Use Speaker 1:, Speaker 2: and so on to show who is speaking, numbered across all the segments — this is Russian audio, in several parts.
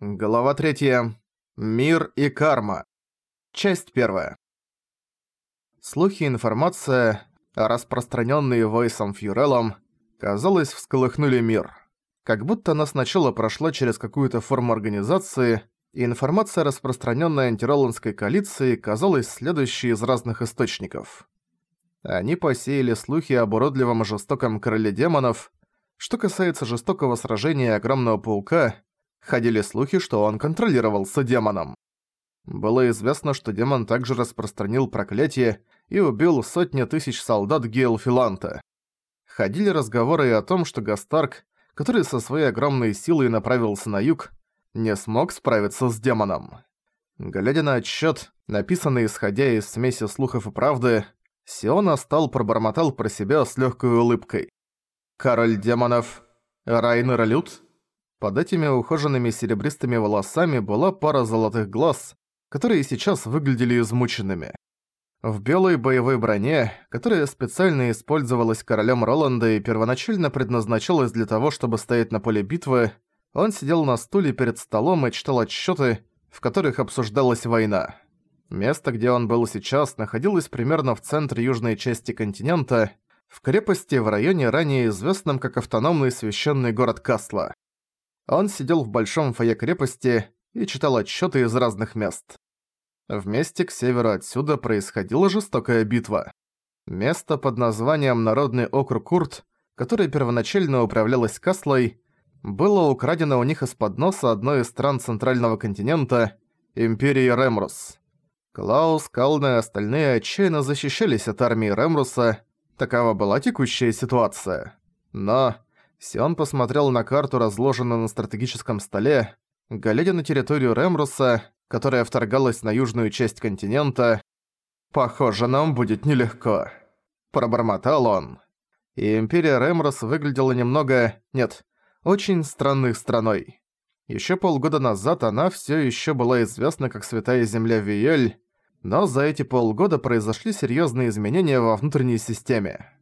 Speaker 1: Глава 3. Мир и карма. Часть 1. Слухи и информация, распространенные Войсом Фьюрелом, казалось, всколыхнули мир. Как будто она сначала прошла через какую-то форму организации, и информация, распространенная антироландской коалицией, казалась следующей из разных источников. Они посеяли слухи об уродливом и жестоком короле демонов. Что касается жестокого сражения огромного паука – Ходили слухи, что он контролировался демоном. Было известно, что демон также распространил проклятие и убил сотни тысяч солдат Гейлфиланта. Ходили разговоры и о том, что Гастарк, который со своей огромной силой направился на юг, не смог справиться с демоном. Глядя на отчет, написанный исходя из смеси слухов и правды, Сиона стал пробормотал про себя с легкой улыбкой. «Король демонов Райнер Лют?» Под этими ухоженными серебристыми волосами была пара золотых глаз, которые сейчас выглядели измученными. В белой боевой броне, которая специально использовалась королем Роланда и первоначально предназначалась для того, чтобы стоять на поле битвы, он сидел на стуле перед столом и читал отчеты, в которых обсуждалась война. Место, где он был сейчас, находилось примерно в центре южной части континента, в крепости в районе, ранее известном как автономный священный город Касла. Он сидел в большом фойе крепости и читал отчеты из разных мест. В месте к северу отсюда происходила жестокая битва. Место под названием Народный округ Курт, которое первоначально управлялось Каслой, было украдено у них из-под носа одной из стран Центрального континента – Империи Ремрус. Клаус, Кална и остальные отчаянно защищались от армии Ремруса, такова была текущая ситуация. Но Сион посмотрел на карту, разложенную на стратегическом столе, глядя на территорию Ремруса, которая вторгалась на южную часть континента. «Похоже, нам будет нелегко», – пробормотал он. И Империя Ремрус выглядела немного... нет, очень странной страной. Ещё полгода назад она всё ещё была известна как Святая Земля Виель, но за эти полгода произошли серьёзные изменения во внутренней системе.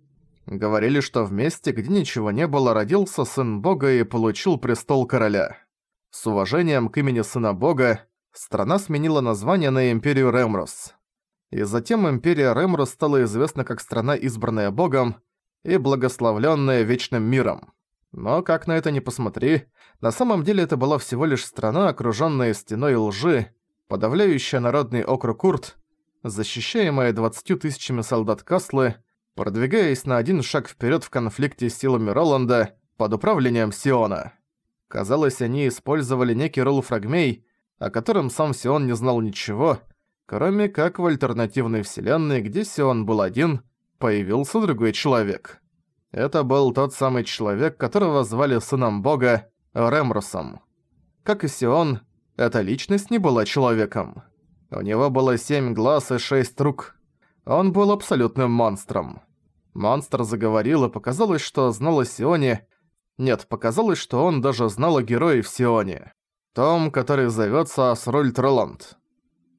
Speaker 1: Говорили, что в месте, где ничего не было, родился сын бога и получил престол короля. С уважением к имени сына бога, страна сменила название на Империю Ремрус. И затем Империя Ремрус стала известна как страна, избранная богом и благословленная вечным миром. Но как на это ни посмотри, на самом деле это была всего лишь страна, окружённая стеной лжи, подавляющая народный округ Курт, защищаемая двадцатью тысячами солдат Каслы, продвигаясь на один шаг вперед в конфликте с силами Роланда под управлением Сиона. Казалось, они использовали некий ролл фрагмей, о котором сам Сион не знал ничего, кроме как в альтернативной вселенной, где Сион был один, появился другой человек. Это был тот самый человек, которого звали сыном бога Ремрусом. Как и Сион, эта личность не была человеком. У него было семь глаз и шесть рук. Он был абсолютным монстром. Монстр заговорил, и показалось, что знал о Сионе. Нет, показалось, что он даже знал о герое в Сионе. Том, который зовётся Асроль Троланд.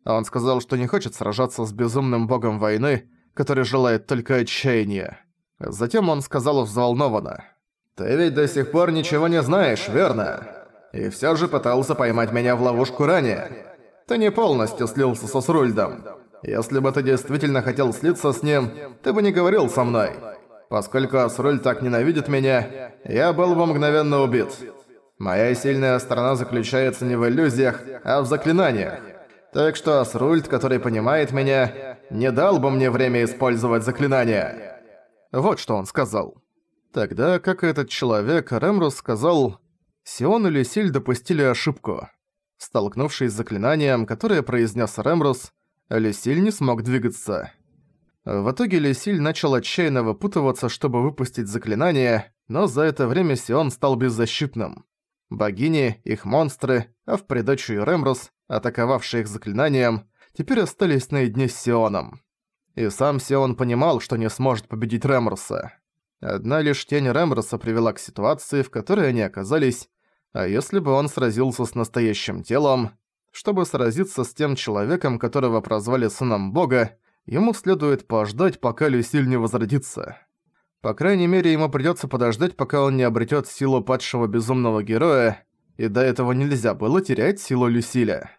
Speaker 1: Он сказал, что не хочет сражаться с безумным богом войны, который желает только отчаяния. Затем он сказал взволнованно. «Ты ведь до сих пор ничего не знаешь, верно? И всё же пытался поймать меня в ловушку ранее. Ты не полностью слился со Срульдом. Если бы ты действительно хотел слиться с ним, ты бы не говорил со мной. Поскольку Асруль так ненавидит меня, я был бы мгновенно убит. Моя сильная сторона заключается не в иллюзиях, а в заклинаниях. Так что Асрульт, который понимает меня, не дал бы мне время использовать заклинания. Вот что он сказал. Тогда, как этот человек, Ремрус сказал, Сион и Люсиль допустили ошибку. Столкнувшись с заклинанием, которое произнес Ремрус, Лесиль не смог двигаться. В итоге Лесиль начал отчаянно выпутываться, чтобы выпустить заклинание, но за это время Сион стал беззащитным. Богини, их монстры, а в придачу и Ремрус, атаковавшие их заклинанием, теперь остались наедине с Сионом. И сам Сион понимал, что не сможет победить Ремруса. Одна лишь тень Ремруса привела к ситуации, в которой они оказались, а если бы он сразился с настоящим телом, чтобы сразиться с тем человеком, которого прозвали сыном бога, ему следует пождать, пока Люсиль не возродится. По крайней мере, ему придётся подождать, пока он не обретёт силу падшего безумного героя, и до этого нельзя было терять силу Люсиля.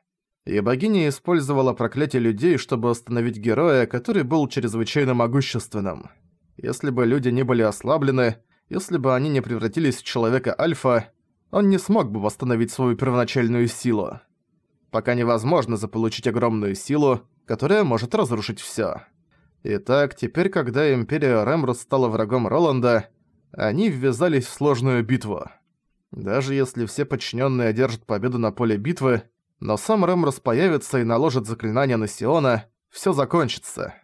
Speaker 1: И богиня использовала проклятие людей, чтобы остановить героя, который был чрезвычайно могущественным. Если бы люди не были ослаблены, если бы они не превратились в человека Альфа, он не смог бы восстановить свою первоначальную силу. Пока невозможно заполучить огромную силу, которая может разрушить всё. Итак, теперь, когда Империя Рэмрус стала врагом Роланда, они ввязались в сложную битву. Даже если все подчиненные одержат победу на поле битвы, но сам Рэмрус появится и наложит заклинание на Сиона, все закончится.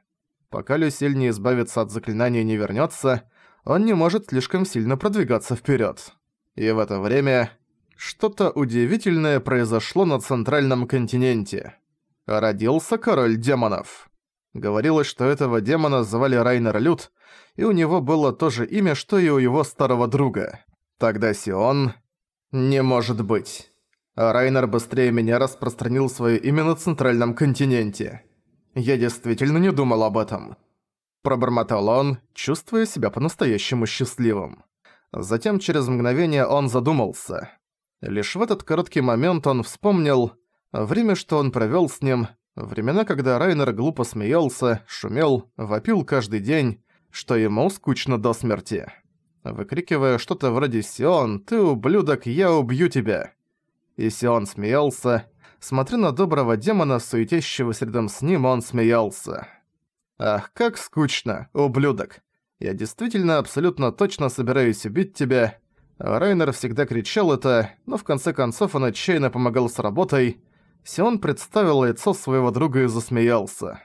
Speaker 1: Пока Люсиль не избавится от заклинания и не вернется, он не может слишком сильно продвигаться вперед. И в это время что-то удивительное произошло на Центральном континенте. Родился король демонов. Говорилось, что этого демона звали Райнер Лют, и у него было то же имя, что и у его старого друга. Тогда Сион... Не может быть. А Райнер быстрее меня распространил свое имя на Центральном континенте. Я действительно не думал об этом. Пробормотал он, чувствуя себя по-настоящему счастливым. Затем через мгновение он задумался. Лишь в этот короткий момент он вспомнил время, что он провёл с ним, времена, когда Райнер глупо смеялся, шумел, вопил каждый день, что ему скучно до смерти. Выкрикивая что-то вроде «Сион, ты ублюдок, я убью тебя!» И Сион смеялся. Смотря на доброго демона, суетящегося рядом с ним, он смеялся. «Ах, как скучно, ублюдок! Я действительно абсолютно точно собираюсь убить тебя!» Райнер всегда кричал это, но в конце концов он отчаянно помогал с работой. Сион представил лицо своего друга и засмеялся.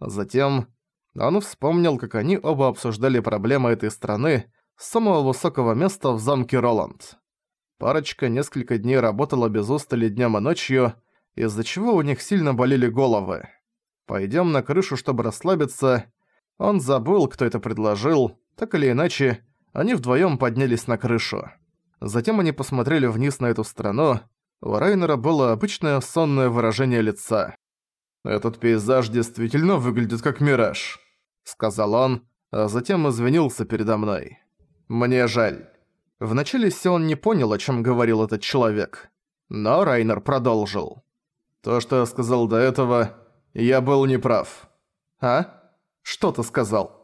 Speaker 1: Затем он вспомнил, как они оба обсуждали проблемы этой страны с самого высокого места в замке Роланд. Парочка несколько дней работала без устали днем и ночью, из-за чего у них сильно болели головы. Пойдем на крышу, чтобы расслабиться. Он забыл, кто это предложил. Так или иначе, они вдвоем поднялись на крышу. Затем они посмотрели вниз на эту страну. У Райнера было обычное сонное выражение лица. «Этот пейзаж действительно выглядит как мираж», — сказал он, а затем извинился передо мной. «Мне жаль». Вначале Сион не понял, о чем говорил этот человек. Но Райнер продолжил. «То, что я сказал до этого, я был неправ». «А? Что ты сказал?»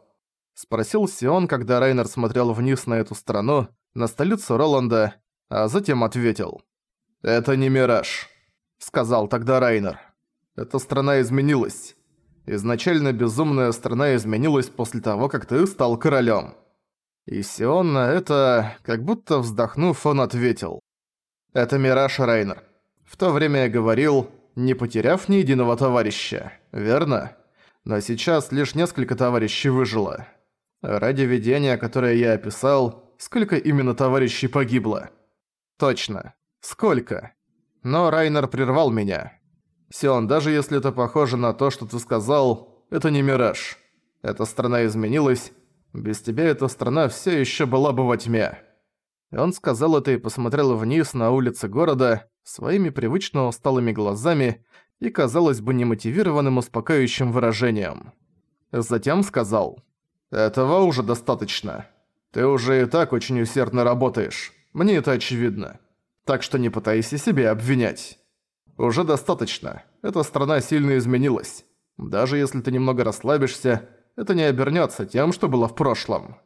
Speaker 1: Спросил Сион, когда Райнер смотрел вниз на эту страну, на столицу Роланда, а затем ответил. «Это не мираж», — сказал тогда Райнер. Эта страна изменилась. Изначально безумная страна изменилась после того, как ты стал королем. И Сион на это, как будто вздохнув, он ответил. «Это Мираж Райнер. В то время я говорил, не потеряв ни единого товарища, верно? Но сейчас лишь несколько товарищей выжило. Ради видения, которое я описал, сколько именно товарищей погибло? Точно. Сколько? Но Райнер прервал меня. Сион, даже если это похоже на то, что ты сказал, это не мираж. Эта страна изменилась. Без тебя эта страна все еще была бы во тьме. Он сказал это и посмотрел вниз на улицы города своими привычно усталыми глазами и, казалось бы, немотивированным успокаивающим выражением. Затем сказал, «Этого уже достаточно. Ты уже и так очень усердно работаешь. Мне это очевидно. Так что не пытайся себя обвинять». Уже достаточно. Эта страна сильно изменилась. Даже если ты немного расслабишься, это не обернется тем, что было в прошлом.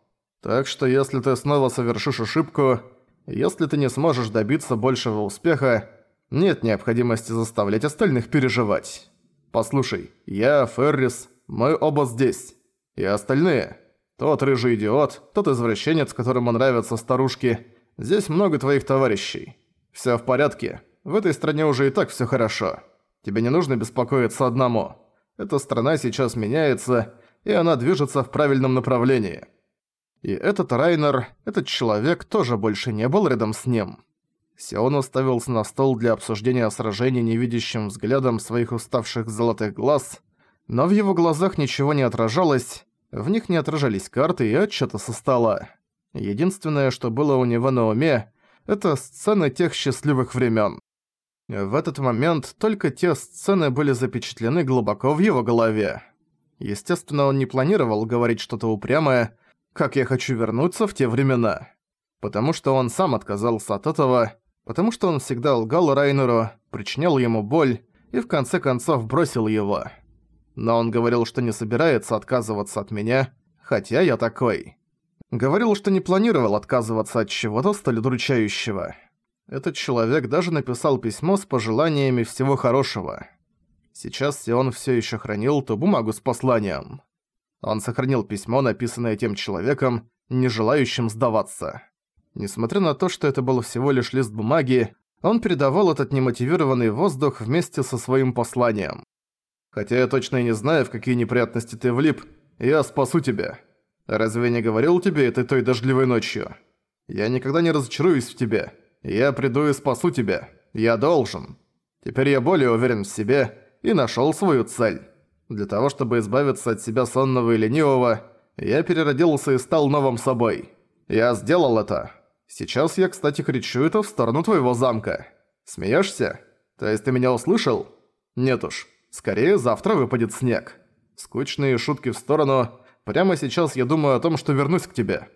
Speaker 1: Так что если ты снова совершишь ошибку, если ты не сможешь добиться большего успеха, нет необходимости заставлять остальных переживать. Послушай, я, Феррис, мы оба здесь. И остальные. Тот рыжий идиот, тот извращенец, которому нравятся старушки. Здесь много твоих товарищей. Всё в порядке. В этой стране уже и так всё хорошо. Тебе не нужно беспокоиться одному. Эта страна сейчас меняется, и она движется в правильном направлении. И этот Райнер, этот человек тоже больше не был рядом с ним. Сион уставился на стол для обсуждения сражений невидящим взглядом своих уставших золотых глаз, но в его глазах ничего не отражалось, в них не отражались карты и отчеты со стола. Единственное, что было у него на уме, это сцены тех счастливых времен. В этот момент только те сцены были запечатлены глубоко в его голове. Естественно, он не планировал говорить что-то упрямое, как я хочу вернуться в те времена. Потому что он сам отказался от этого, потому что он всегда лгал Райнеру, причинял ему боль и в конце концов бросил его. Но он говорил, что не собирается отказываться от меня, хотя я такой. Говорил, что не планировал отказываться от чего-то столь удручающего. Этот человек даже написал письмо с пожеланиями всего хорошего. Сейчас Сион все еще хранил ту бумагу с посланием. Он сохранил письмо, написанное тем человеком, не желающим сдаваться. Несмотря на то, что это был всего лишь лист бумаги, он передавал этот немотивированный воздух вместе со своим посланием. «Хотя я точно и не знаю, в какие неприятности ты влип, я спасу тебя. Разве не говорил тебе это той дождливой ночью? Я никогда не разочаруюсь в тебе. Я приду и спасу тебя. Я должен. Теперь я более уверен в себе и нашёл свою цель. Для того, чтобы избавиться от себя сонного и ленивого, я переродился и стал новым собой. Я сделал это. Сейчас я, кстати, кричу это в сторону твоего замка. Смеешься? То есть ты меня услышал? Нет уж. Скорее завтра выпадет снег. Скучные шутки в сторону. Прямо сейчас я думаю о том, что вернусь к тебе.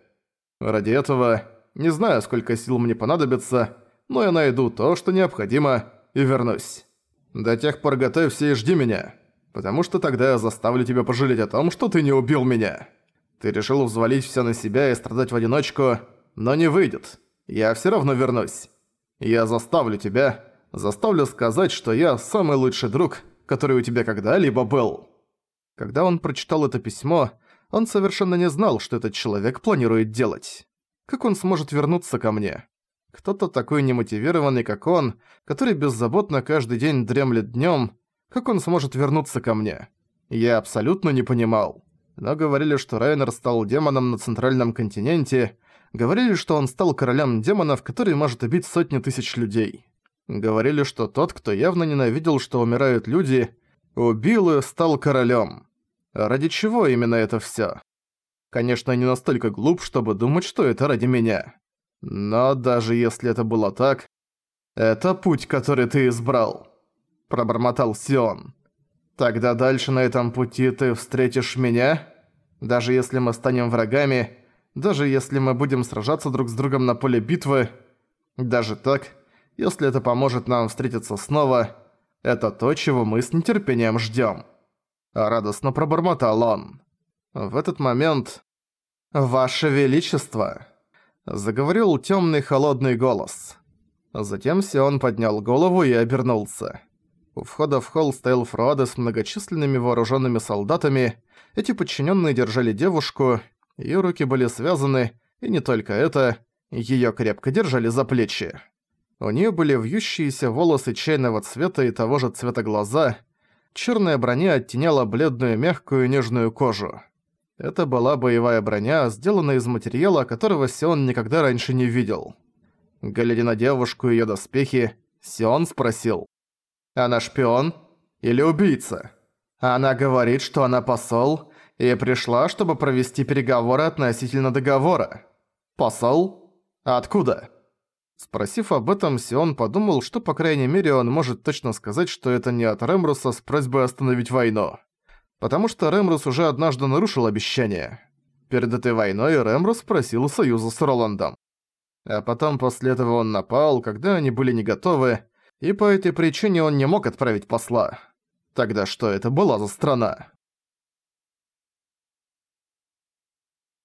Speaker 1: Ради этого не знаю, сколько сил мне понадобится, но я найду то, что необходимо, и вернусь. До тех пор готовься и жди меня, потому что тогда я заставлю тебя пожалеть о том, что ты не убил меня. Ты решил взвалить все на себя и страдать в одиночку, но не выйдет. Я все равно вернусь. Я заставлю тебя, заставлю сказать, что я самый лучший друг, который у тебя когда-либо был». Когда он прочитал это письмо, он совершенно не знал, что этот человек планирует делать. Как он сможет вернуться ко мне? Кто-то такой немотивированный, как он, который беззаботно каждый день дремлет днем, как он сможет вернуться ко мне? Я абсолютно не понимал. Но говорили, что Райнер стал демоном на Центральном континенте, Говорили, что он стал королем демонов, который может убить сотни тысяч людей. Говорили, что тот, кто явно ненавидел, что умирают люди, убил и стал королем. Ради чего именно это всё? Конечно, не настолько глуп, чтобы думать, что это ради меня. Но даже если это было так, это путь, который ты избрал, пробормотал Сион. Тогда дальше на этом пути ты встретишь меня? Даже если мы станем врагами, даже если мы будем сражаться друг с другом на поле битвы, даже так, если это поможет нам встретиться снова, это то, чего мы с нетерпением ждём. Радостно пробормотал он. В этот момент... «Ваше Величество!» Заговорил тёмный холодный голос. Затем Сион поднял голову и обернулся. У входа в холл стоял Фруаде с многочисленными вооруженными солдатами. Эти подчиненные держали девушку, Её руки были связаны, и не только это, её крепко держали за плечи. У неё были вьющиеся волосы чайного цвета и того же цвета глаза. Чёрная броня оттеняла бледную мягкую нежную кожу. Это была боевая броня, сделанная из материала, которого Сион никогда раньше не видел. Глядя на девушку и её доспехи, Сион спросил. «Она шпион? Или убийца?» Она говорит, что она посол, и пришла, чтобы провести переговоры относительно договора. Посол? Откуда?» Спросив об этом, Сион подумал, что по крайней мере он может точно сказать, что это не от Ремруса с просьбой остановить войну. Потому что Ремрус уже однажды нарушил обещание. Перед этой войной Ремрус просил союза с Роландом. А потом после этого он напал, когда они были не готовы, и по этой причине он не мог отправить посла. Тогда что это была за страна?